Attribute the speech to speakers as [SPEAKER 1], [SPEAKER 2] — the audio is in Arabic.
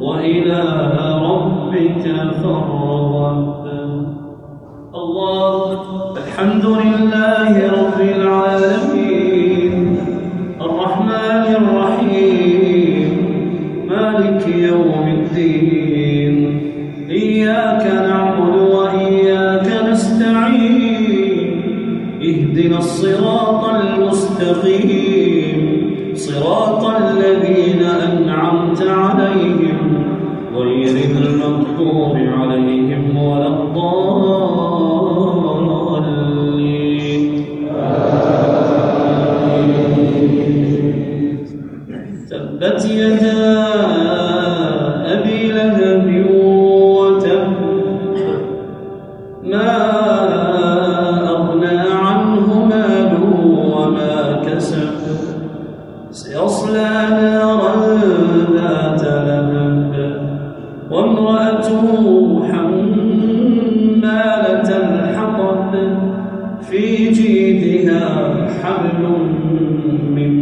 [SPEAKER 1] وإلى ربك فارغب الله الحمد لله رب العالمين. الرحمن الرحيم. مالك يوم الدين. إياك نعبد وإياك نستعين. اهدنا الصراط المستقيم. صراط الذين أنعمت عليهم. غير المغضوب عليهم ولا الضالين تبت يدا أبي لهب وتب ما أغنى عنه ماله وما كسب. سيصلى نارا ذات لهب. وامرأته حمالة الحطب في جيدها حبل من